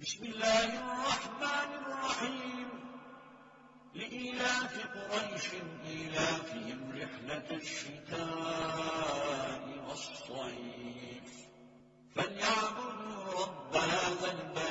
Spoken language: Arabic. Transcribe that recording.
بسم الله الرحمن الرحيم. لإيلاف قريش إيلافهم رحلة الشتاء والصيف. فليعبدوا رب هذا البلد